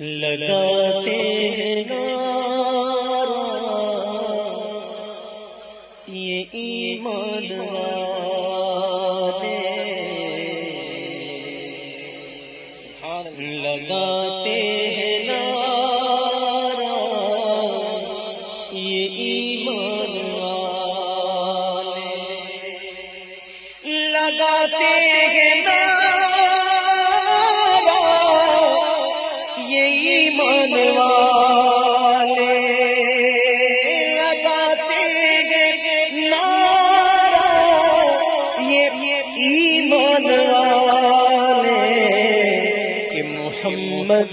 لگاتے یہ ایمان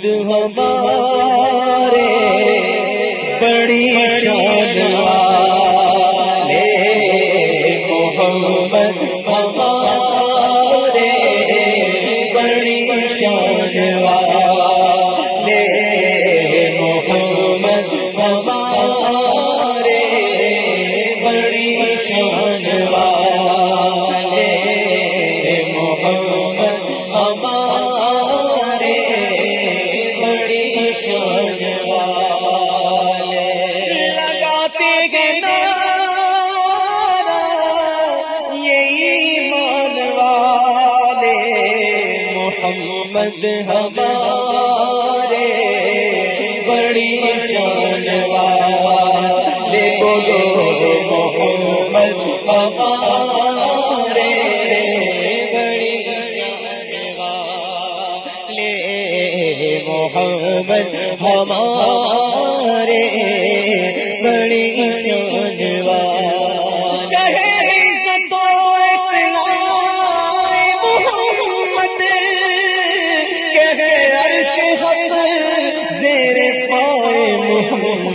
ہمارا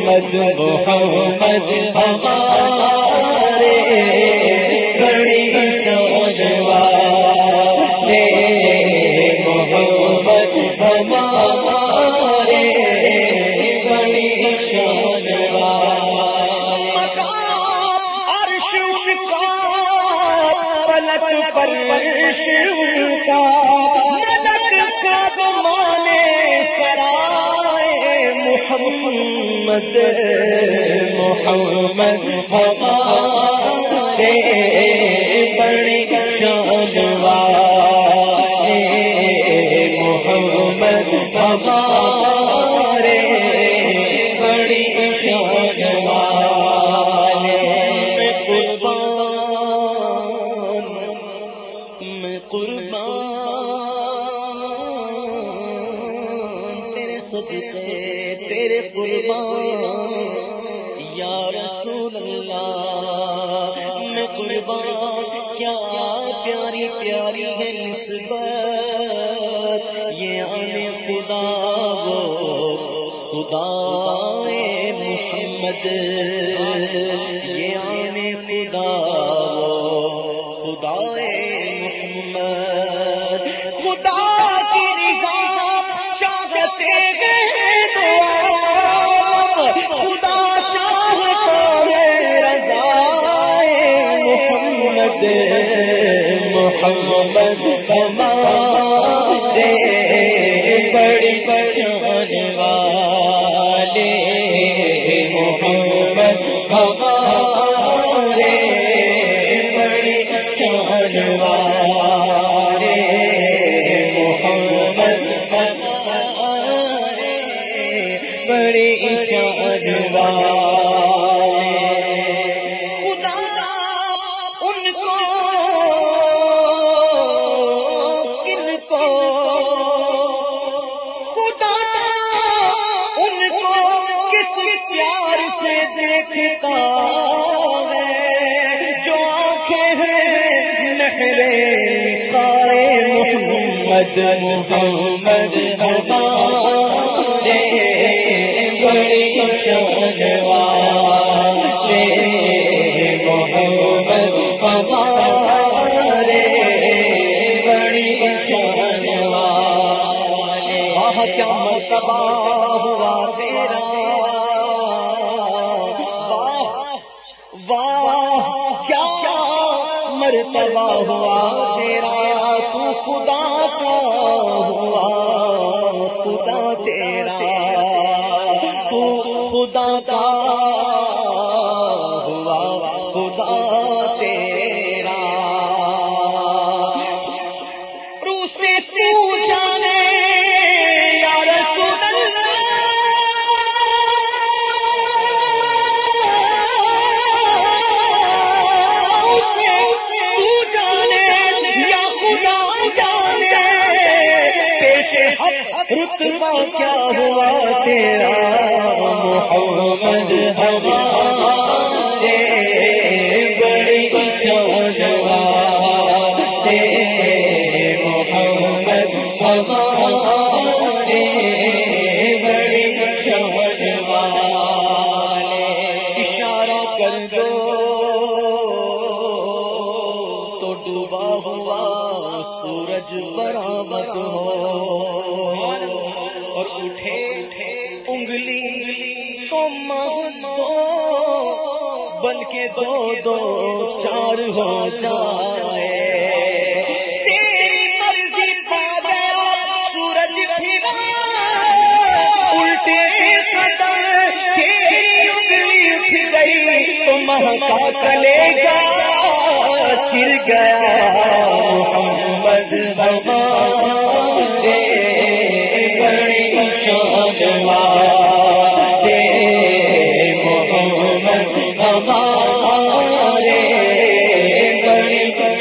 محمد محمد ہمارے بڑی سوج والے محمد ہمارے بڑی سوج عرش کا پلک کا مانے سرائے محمد محمد ہمارے بڑی شان والے محمد ہمارے بڑی شان یہ خدا وہ خدا محمد خدا کی رضا چاہتے ہیں خدا چاہتا ہے رضا محمد محمد ہمارے بڑی شان پیار سے دیکھتا ہے جو آنکھیں ہیں نہرے کارے محمد محمد کیا مرتبہ ہوا تیرا. واہ واہ، کیا مرتبہ ہوا تیرا. تو خدا کا ہوا، خدا تیرا. تو خدا کا تیرا محمد ہمارے بڑی شوجوا محمد ہمارے دو دو چار ہو جائے۔ تیری مرضی سورج پھرا الٹے قدم تیری انگلی تو مہکا کلے گا چر گیا۔ محمد ہمارے بڑی شان دے محمد ہمارے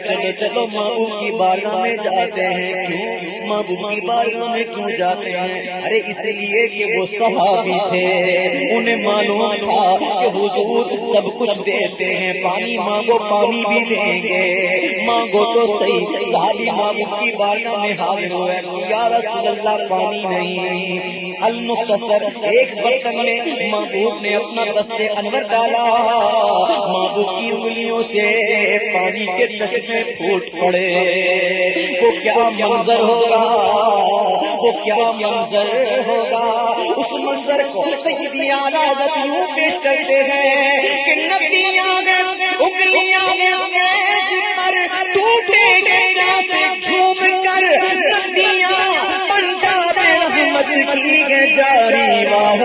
کیا کرے چلو چلو مابو کی بارگاہ میں جاتے ہیں۔ کیوں؟ مابو کی بارگاہ میں کیوں جاتے ہیں؟ ارے، اس لیے کہ وہ صحابی تھے۔ انہیں معلوم تھا کہ حضور سب کچھ دیتے ہیں۔ پانی مانگو، پانی بھی دیں گے۔ مانگو تو صحیح۔ صحابی مابو کی بارگاہ میں حاضر ہوئے۔ یا رسول اللہ، پانی نہیں۔ المختصر، ایک برتن میں محبوب نے اپنا دست انور ڈالا۔ محبوب کی انگلیوں سے پانی کے چشمے پھوٹ پڑے۔ وہ کیا منظر ہوگا؟ وہ کیا منظر ہوگا؟ اس منظر کو سیدیا یوں پیش کرتے ہیں کہ نبیاں انگلیاں پر ٹوٹے گئے جھوم کر نبیاں پنجاب رحمت کی ہے جاری واہ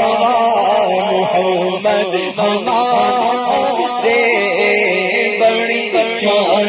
محمد ہمارے بڑی شان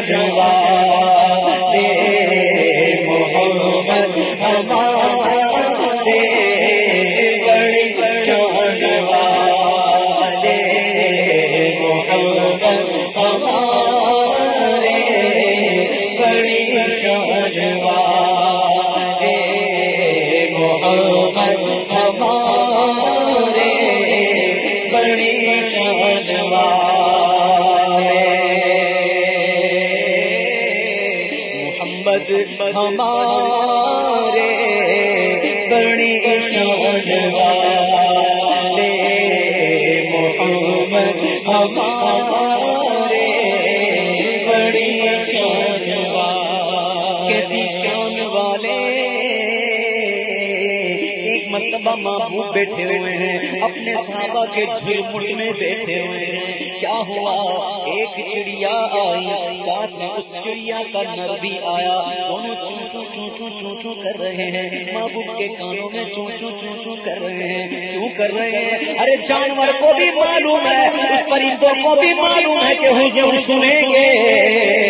بیٹھے ہوئے ہیں، اپنے صحابہ کے جھرمٹ میں بیٹھے ہوئے ہیں۔ کیا ہوا؟ ایک چڑیا آئی، ساتھ میں اس چڑیا کا نر بھی آیا۔ دونوں چون چون چون کر رہے ہیں۔ محبوب کے کانوں میں چون چون چون چون کر رہے ہیں۔ کیوں کر رہے ہیں؟ ارے جانور کو بھی معلوم ہے پرندوں کو بھی معلوم ہے کہ حضور سنیں گے۔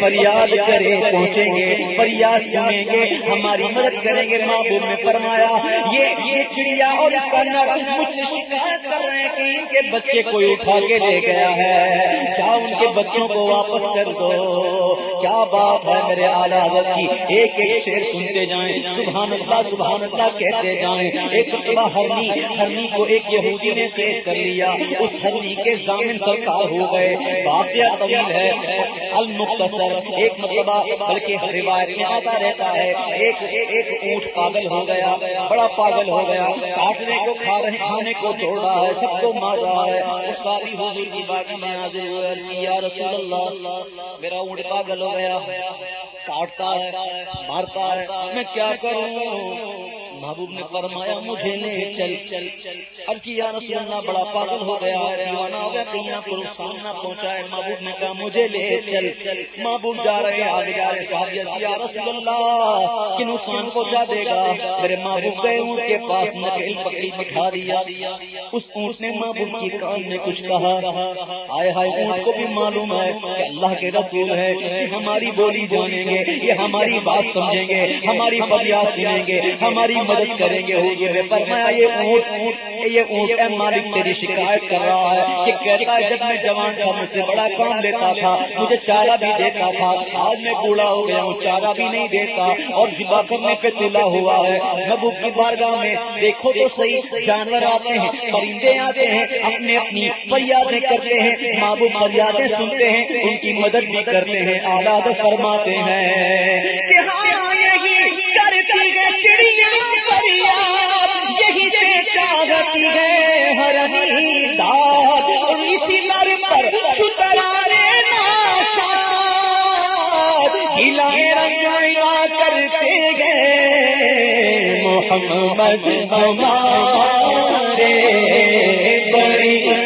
فریاد کرے پہنچیں گے، فریاد سنیں گے، ہماری مدد کریں گے، محبوب نے فرمایا، یہ یہ چڑیا اور اس کا نر مجھ سے شکایت کر رہے ہیں کہ ان کے بچے کوئی اٹھا کے لے گیا ہے۔ جاؤ ان کے بچوں کو واپس کر دو۔ کیا بات ہے میرے اعلیٰ حضرت کی؟ ایک ایک شیر سنتے جائیں، سبحان اللہ سبحان اللہ کہتے جائیں۔ ایک مرتبہ ہرنی ہرنی کو ایک یہودی نے قید کر لیا۔ اس ہرنی کے ضامن سرکار ہو گئے۔ واقعہ طویل ہے، المختصر۔ ایک مرتبہ بلکہ روایت میں آتا رہتا ہے۔ ایک ایک اونٹ پاگل ہو گیا، بڑا پاگل ہو گیا۔ کاٹنے کو، کھا رہے، کھانے کو توڑ رہا ہے، سب کو مار رہا ہے۔ ساری حضور کی بات میں حاضر ہوئے یا رسول اللہ، میرا اونٹ پاگل ہو گیا کاٹتا ہے مارتا ہے میں کیا کروں؟ محبوب نے فرمایا، مجھے لے چل چل چل اب کی یا رسول اللہ بڑا پاگل ہو گیا ہے دیوانہ ہو گیا، کہیں آپ کو سامنا پہنچا ہے۔ محبوب نے کہا، مجھے لے چل چل۔ محبوب جا رہے آگے جا رہے صاحب یا رسول اللہ کہ نقصان پہنچا دے گا؟ میرے محبوب گئے، ان کے پاس نکیل پکڑی، بٹھا دیا۔ اس اونٹ نے محبوب کی کان میں کچھ کہا۔ آئے ہائے، اونٹ کو بھی معلوم ہے کہ اللہ کے رسول ہے ہماری بولی جانیں گے، یہ ہماری بات سمجھیں گے، ہماری فریاد سنیں گے، ہماری مدد کریں گے ہوگی فرمایا، یہ اونٹ اونٹ یہ اونٹ مالک تیری شکایت کر رہا ہے کہ کہتا ہے، جب میں جوان تھا، مجھ سے بڑا کام لیتا تھا، مجھے چارہ بھی دیتا تھا، آج میں بوڑھا ہو گیا ہوں، چارہ بھی نہیں دیتا، اور جبا کرنے پہ تلا ہوا ہے۔ محبوب کی بارگاہ میں دیکھو تو صحیح، جانور آتے ہیں، پرندے آتے ہیں، اپنے اپنی فریادیں کرتے ہیں، محبوب فریادیں سنتے ہیں، ان کی مدد بھی کرتے ہیں آلات فرماتے ہیں۔ کرتے گئے۔ محمد ہمارے بڑی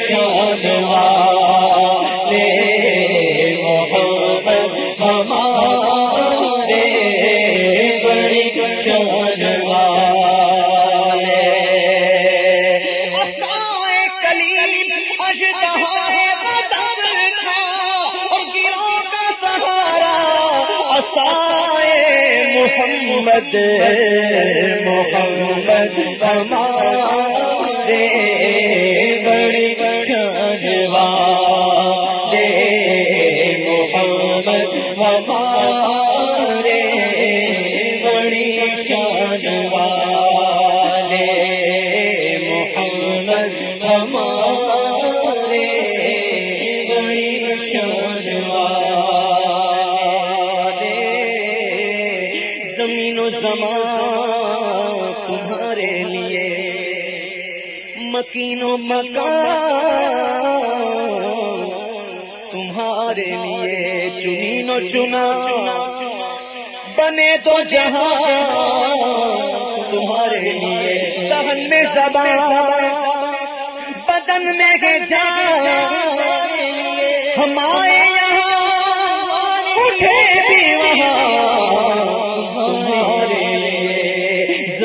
مکین و مکان تمہارے لیے چنین و چنا۔ بنے تو جہاں تمہارے لیے دہن میں زبان۔ بدن میں جان۔ ہمارے بڑھے بھی وہاں۔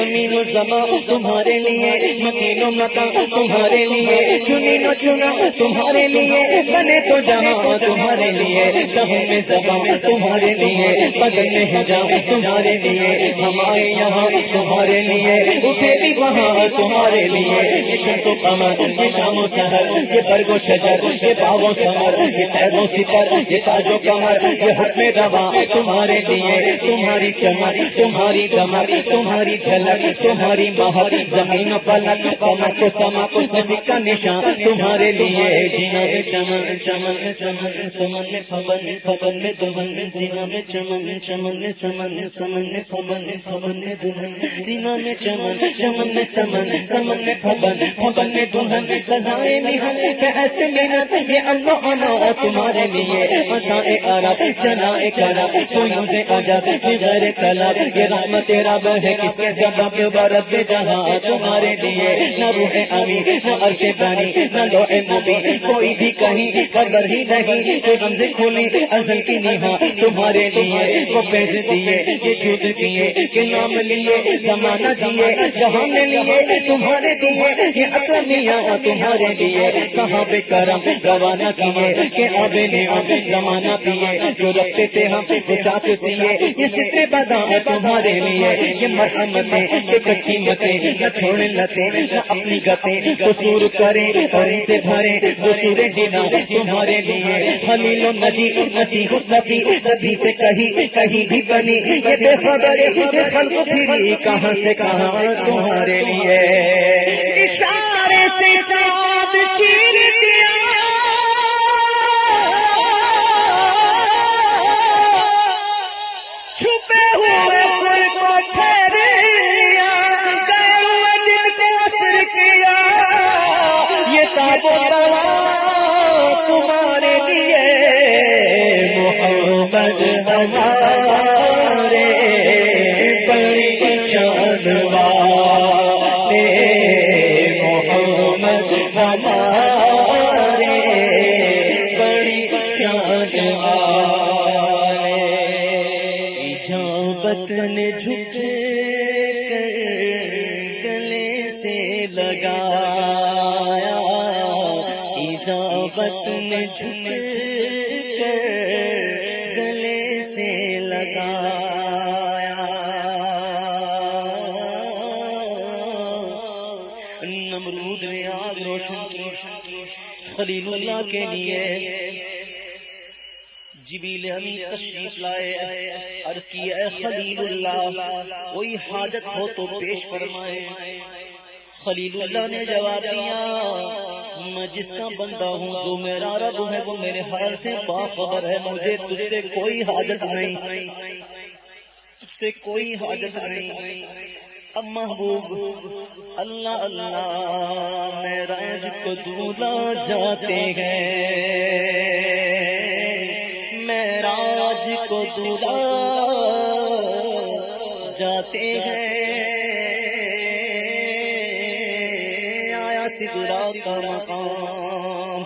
زمین و زما تمہارے لیے مکین و مکان تمہارے لیے چنی نو چنا تمہارے لیے، بنے تو جہاں تمہارے لیے کہیں میں زبان تمہارے لیے بدل میں جاؤں تمہارے لیے ہمارے یہاں تمہارے لیے، اٹھے بھی وہاں تمہارے لیے یہ شمس و قمر، یہ شام و شہر، یہ برگ و شجر، یہ باغ و سمر یہ قید و سپر، یہ تاج و کمر یہ حکم روا تمہارے لیے، تمہاری چمر تمہاری دمر تمہاری جھلک تمہاری مہر زمین پلک سمر کو سما کو سمی کا نشان تمہارے لیے جینا میں چمن چمن سمن سمن فمن فمن دمن جینا میں چمن چمن سمن سمن فمن فمن دمن جینا میں چمن چمن میں سمن سمن میں فمن دمن سزائے نہن ایسے محنت یہ اللہ انا تمہارے لیے بتائے آرا چنا کرا تو یوں سے آجا غیر کلا یہ رحمت رب ہے کس کے سبب برد جہاں تمہارے لیے نہ روح امی، نہ عرش بانی، نہ لو نبی، کوئی بھی کہیں قدر ہی نہیں۔ تو رمز کھولی ازل کی نیہا تمہارے لیے۔ وہ پیش دیے یہ جھوٹ کیے کہ نام لیے، زمانہ دیے جہان لیے، تمہارے لیے یہ اکرمیاں تمہارے لیے۔ صحاب کرم روانہ کیے کہ اب نے اب زمانہ پیے جو رکھتے تھے ہم چاہتے سیے یہ ستے بازا تمہارے لیے، یہ مرحمتیں یہ کچی متیں نہ چھوڑے لتے نہ اپنی گتے قصور کرے اور سے بھرے قصور جنا تمہارے لیے۔ خلیل و نجی نصیح سبھی سبھی سے کہیں کہیں بھی بنی۔ یہ بے خبر خلق پھری کہاں سے کہاں تمہارے لیے؟ خلیل اللہ کوئی حاجت ہو تو پیش فرمائے۔ خلیل اللہ نے جواب دیا، میں جس کا بندہ ہوں، جو میرا رب ہے، وہ میرے حال سے باخبر ہے، مجھے تجھ سے کوئی حاجت نہیں۔ تجھ سے کوئی حاجت نہیں۔ اب محبوب، اللہ اللہ، میرا کو دولا جاتے ہیں۔ کو دلا جاتے ہیں۔ آیا سدرا کا مقام،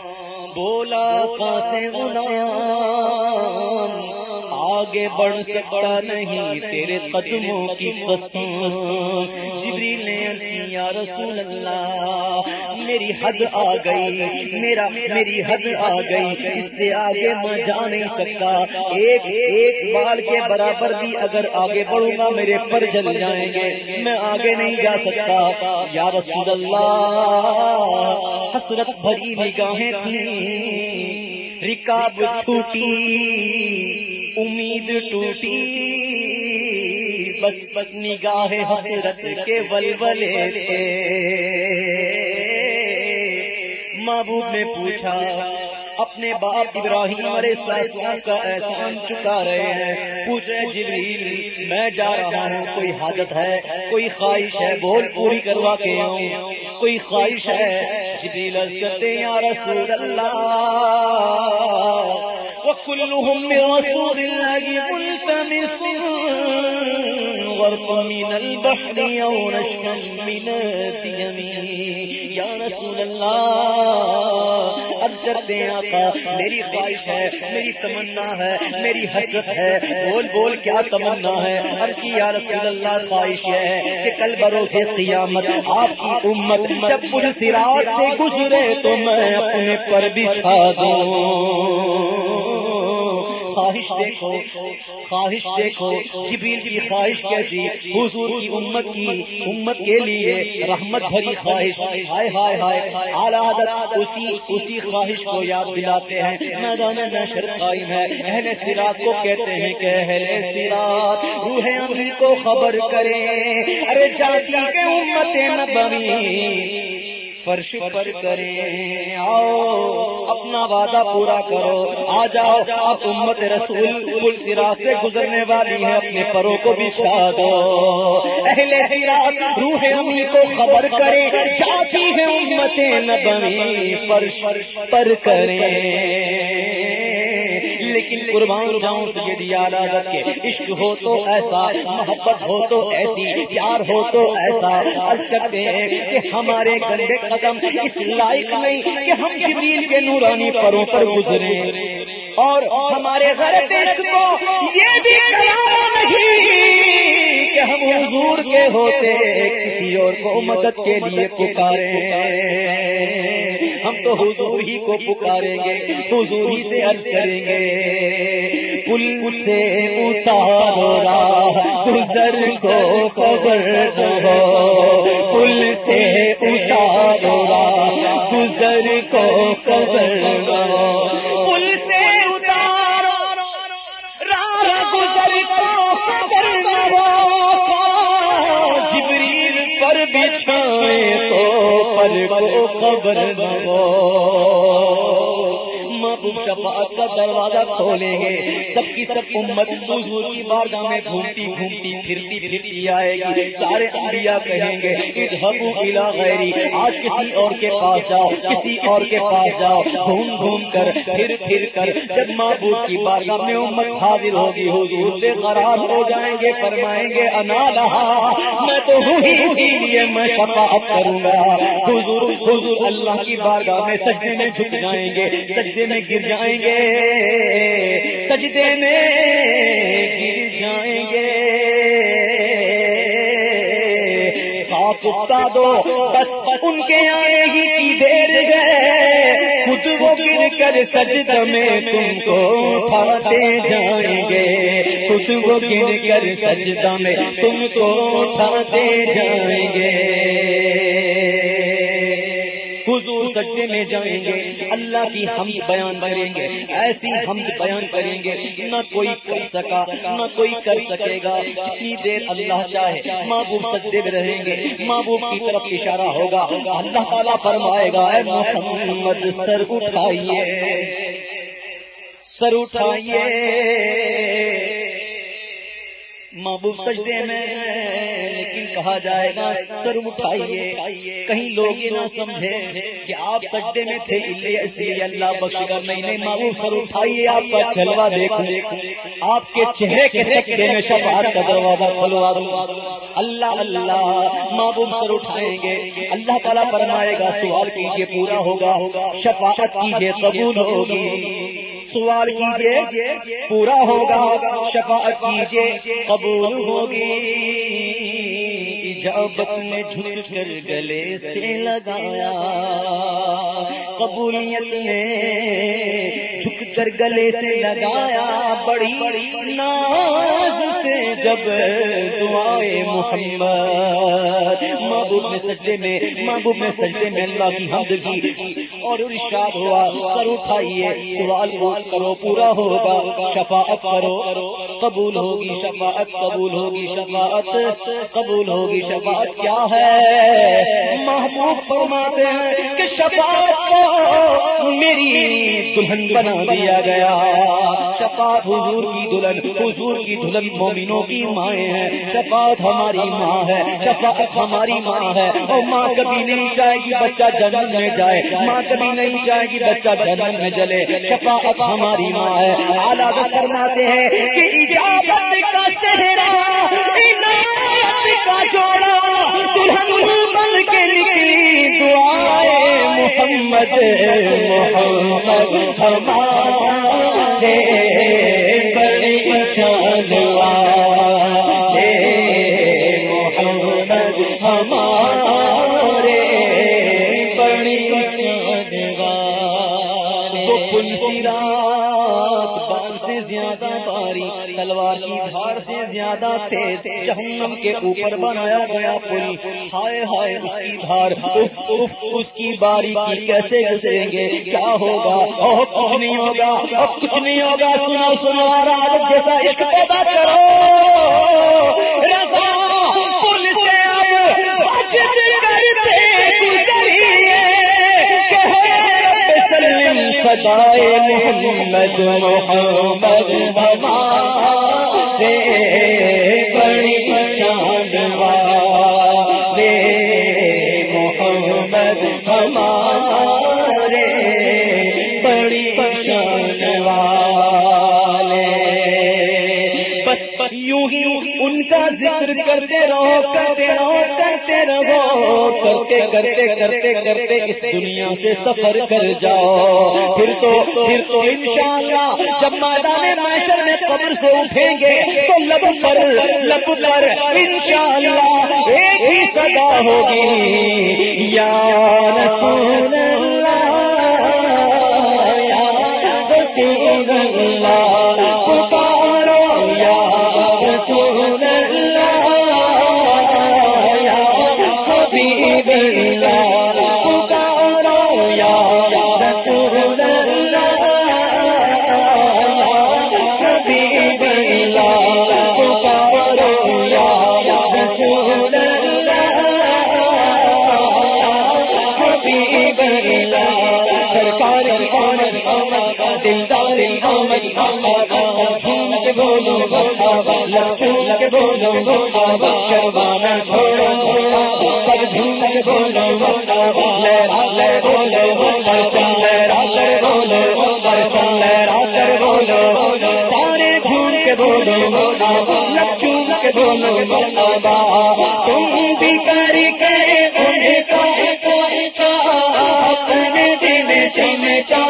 بولا کا سے آگے بڑھ سکتا نہیں تیرے قدموں کی قسم۔ جبریل نے یا رسول اللہ میری حد آ گئی، میرا میری حد آ گئی، اس سے آگے میں جا نہیں سکتا۔ ایک ایک بال کے برابر بھی اگر آگے بڑھوں گا، میرے پر جل جائیں گے۔ میں آگے نہیں جا سکتا۔ یا رسول اللہ، حسرت بھری نگاہیں تھیں۔ رکاب چھوٹی، امید ٹوٹی۔ بس بس نگاہ حسرت کے ولولے تھے۔ محبوب نے پوچھا، اپنے باپ ابراہیم السلام کا احسان چکا رہے ہیں؟ پوچھے، جبریل، میں جا رہا ہوں، کوئی حاجت ہے؟ کوئی خواہش ہے؟ بول پوری کروا کے آؤں۔ کوئی خواہش ہے؟ جبریل کرتے یا رسول اللہ، وكلهم من رسول الله ملتمس غرق من البحر أو نشفا من الديم یا رسول اللہ، اب کرتے ہیں آقا، میری خواہش ہے، میری تمنا ہے، میری حسرت ہے، بول بول کیا تمنا ہے؟ اب کی یا رسول اللہ، خواہش ہے کہ کل بروز قیامت آپ کی امت جب پور سراج سے گزرے تو میں اپنے پر بچھا دوں۔ خواہش دیکھو خواہش دیکھو جبیل کی خواہش کیسی حضور کی امت کی امت کے لیے رحمت بھری خواہش۔ ہائے ہائے ہائے، اعلیٰ حضرت اسی اسی خواہش کو یاد دلاتے ہیں۔ میدان نشر قائم ہے۔ اہل سراج کو کہتے ہیں کہ اہل سراج روح امری کو خبر کرے ارے چاچی کے امت نبوی فرش پر کریں۔ آؤ، اپنا وعدہ پورا کرو۔ آ جاؤ، آپ امت رسول، پل سرا سے گزرنے والی ہے اپنے پروں کو بچھا دو۔ اہل سراط روح امی کو خبر کرے چاچی ہے امت نبوی۔ فرش پر کریں۔ لیکن قربان جاؤں سے دیا کے۔ عشق ہو تو ایسا، محبت ہو تو ایسی، پیار ہو تو ایسا۔ عرض کرتے ہیں کہ ہمارے گندے قدم اس لائق نہیں کہ ہم جبریل کے نورانی پروں پر گزرے۔ اور ہمارے غلط عشق کو یہ بھی نہیں کہ ہم حضور کے ہوتے، کسی اور کو مدد کے لیے پکارے۔ ہم تو حضور ہی کو پکاریں گے، حضور ہی سے عرض کریں گے۔ پل سے اتارو گزر کو خبر ہو پل سے اتارو گزر کو خبر پل سے اتارو گزر کو خبر جبریل پر بچھائے تو پر کو خبر محبوب شفاعت کا دروازہ کھولیں گے۔ سب کی سب امت حضور کی بارگاہ میں گھومتی گھومتی پھرتی پھرتی آئے گی۔ سارے انبیاء کہیں گے، اذهبوا غیری۔ آج کسی اور کے پاس جاؤ، کسی اور کے پاس جاؤ۔ گھوم گھوم کر، پھر پھر کر۔ جب محبوب کی بارگاہ میں امت حاضر ہوگی، حضور سے قرار ہو جائیں گے، فرمائیں گے انا لہا میں تو ہوں ہی اسی لیے میں شفاعت کروں گا۔ حضور حضور اللہ کی بارگاہ میں سجدے میں جھک جائیں گے۔ سجدے میں گر جائیں گے، سجدے میں گر جائیں گے۔ اکتا دو، بس ان کے آئے ہی کی دیر گئے خود وہ گر کر سجد میں تم کو اٹھاتے جائیں گے۔ خود وہ گر کر سجدہ میں تم کو اٹھاتے جائیں گے۔ حضور میں جائیں گے، اللہ کی ہم بیان کریں گے، ایسی ہم بیان کریں گے، نہ کوئی کر سکا، نہ کوئی کر سکے گا، جتنی دیر اللہ چاہے، محبوب سجدے میں رہیں گے، محبوب کی طرف اشارہ ہوگا، اللہ تعالیٰ فرمائے گا، اے محمد سر اٹھائیے سر اٹھائیے۔ محبوب سجدے میں لیکن کہا جائے گا، سر اٹھائیے، کہیں لوگ یہ نہ سمجھے کہ آپ سجدے میں تھے اس لیے اللہ بخش کر نہیں نہیں سر اٹھائیے آپ کا چلوا دیکھو آپ کے چہرے کے سجدے میں شفاعت کا دروازہ کھلوا دوں اللہ اللہ محبوب سر اٹھائیں گے۔ اللہ تعالیٰ فرمائے گا سوال کیجیے پورا ہوگا۔ شفاعت کیجیے قبول ہوگی۔ سوال کیجیے پورا ہوگا۔ شفاعت کیجیے قبول ہوگی۔ اجابت نے جھک کر گلے سے لگایا۔ قبولیت نے جھک کر گلے سے لگایا۔ بڑی بڑی ناز سے جب دعائے محمد۔ محبوب میں سجدے میں محبوب میں سجدے میں اللہ کی حمد کی۔ اور ارشاد ہوا، سر اٹھائیے، سوال بات کرو، پورا ہوگا، شفاعت کرو، قبول ہوگی، شفاعت قبول ہوگی، شفاعت قبول ہوگی، شفاعت کیا ہے؟ محبوب فرماتے ہیں کہ شفاعت میری دلہن بنا دیا گیا۔ شفاعت حضور کی دلہن، حضور کی دلہن مومنوں کی مائیں ہیں۔ شفاعت ہماری ماں ہے، شفاعت ہماری ماں ہے۔ اور ماں کبھی نہیں چاہے گی بچہ جنم میں جائے۔ ماں کبھی نہیں چاہے گی بچہ جنم میں جلے۔ شفاعت ہماری ماں ہے۔ آلہ فرماتے ہیں کہ اجابت کا چہرہ کا جوڑا دلہن بن کے نکلی دعائے محمد محمد ہمارے بڑی شان جہنم کے اوپر بنایا گیا پل۔ ہائے ہائے، اس کی دھار۔ اس کی باری کیسے گزریں گے؟ کیا ہوگا؟ اور کچھ نہیں ہوگا۔ اور کچھ نہیں ہوگا۔ سنا سنا رات جیسا عشق پیدا کرو۔ رضا، پل سے اب سدائے محمد محمد ہمارے محمد ہمارے بڑی شان والے بس یوں ہی ان کا ذکر کرتے رہو کرتے رہو کرتے رہو، کرتے کرتے کرتے کرتے اس دنیا سے سفر کر جاؤ۔ پھر تو پھر تو انشاءاللہ جب میدان معاشر میں قبر سے اٹھیں گے تو لب پر لب پر انشاءاللہ ایک ہی صدا ہوگی یا رسول اللہ یا رسول اللہ پکارو یا رسول اللہ یا حبیب سرکار آمد دلدار آمد آمد جھوم کے بولو کے بولو شرمانا چھوڑو سب جھوم کے بولو لہرا بولو چل لہرا کر بولو چل لہرا بولو سارے جھوم کے بولو کے بولو تم بھی انہیں کا جھنڈا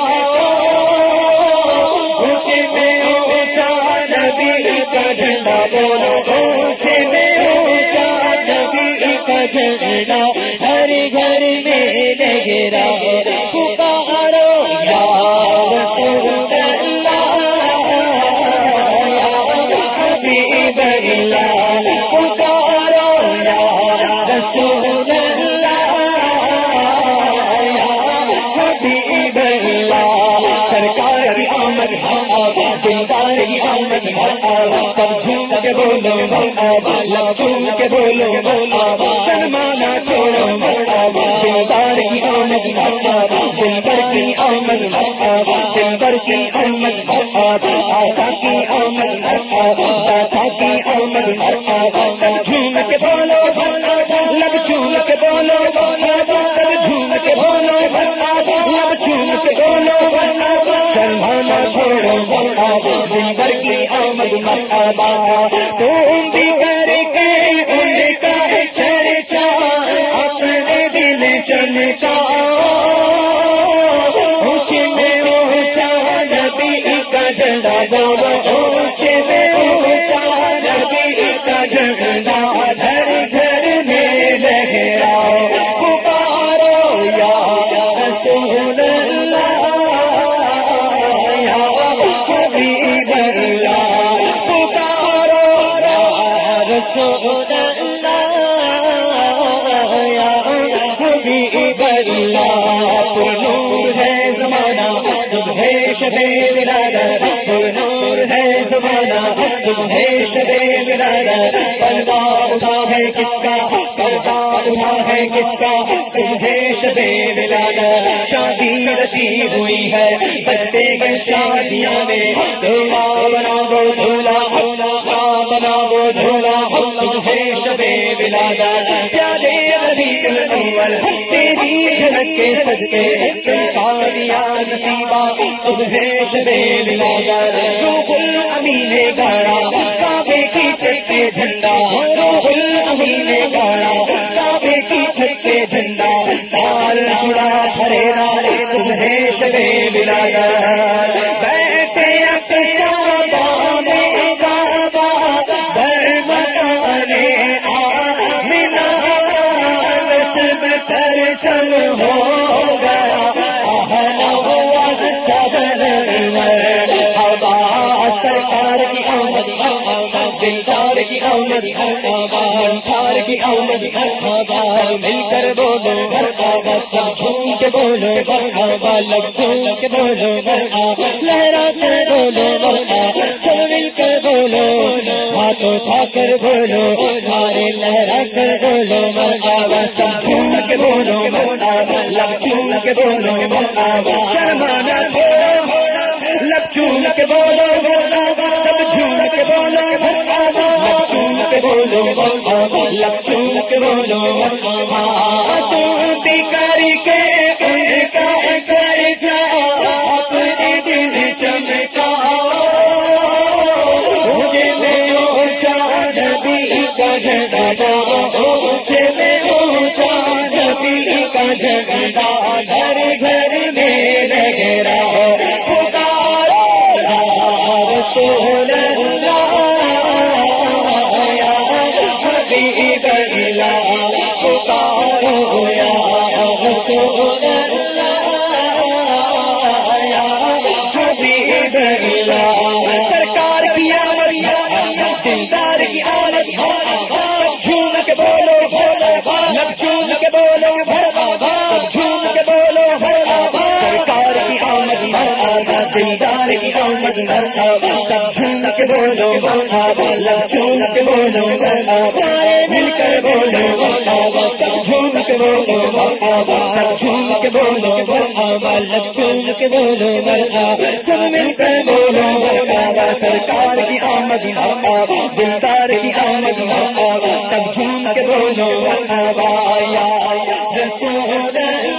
گھر میں گرا پکار بولو لب جھوم کے بولو شرمانا چھوڑو دلدار کی آمد کی آمد کی آمد آقا کی آمد داتا کی آمد سب جھوم کے بولو لب کے بولو جھوم کے لب کے شرمانا چھوڑو کی آمد تم بھی نور ہے۔ زمانہ شبے اٹھا ہے کس کا پردہ اٹھا ہے کس کا صبح شبے ولادت شادی رچی ہوئی ہے بچتے گئے شادیاں میں دھولا بنا دو دھولا بنا دو دھولا شبے پیارے ربیع الاول، تیری جھلک کے صدقے چلتا دیا نصیبہ صبح روح الامین گاڑا، کعبے کی چھت کے جھنڈا، روح الامین گاڑا، کعبے کی چھت کے جھنڈا تال جڑا ہرے صبح بیٹھے اکشا سر چل ہو گیا۔ اہلا ہوا صدر ہوا سرکار کی آمد دلدار کی آمد انسار کی آمد۔ گھر مل کر بولو سب جھوم کے بولو لگ جھوم کے بولو لہرا کر بولو سب مل ہاتھ اٹھا کر بولو، سارے لہرا کر بولو سب جھوم کے بولو لگ جھوم کے بولو شرمانا چھوڑو، لب چون کے بولو سب جھوم کے بولو لب چون کے بولو لب چون کے بولو تم بیکاری کے نبی کا میں اونچا نبی کا گھر گھر میں لہرا پکارو یا رسول اللہ یا حبیب اللہ پکارو یا آمد سب جھوم کے بولو لب جھوم کے بولو سارے مل کر بولو سب جھوم کے بولو سب جھوم کے بولو لب جھوم کے بولو سب مل کر بولو سرکار کی آمد دلدار کی آمد سب جھوم کے بولو یا رسول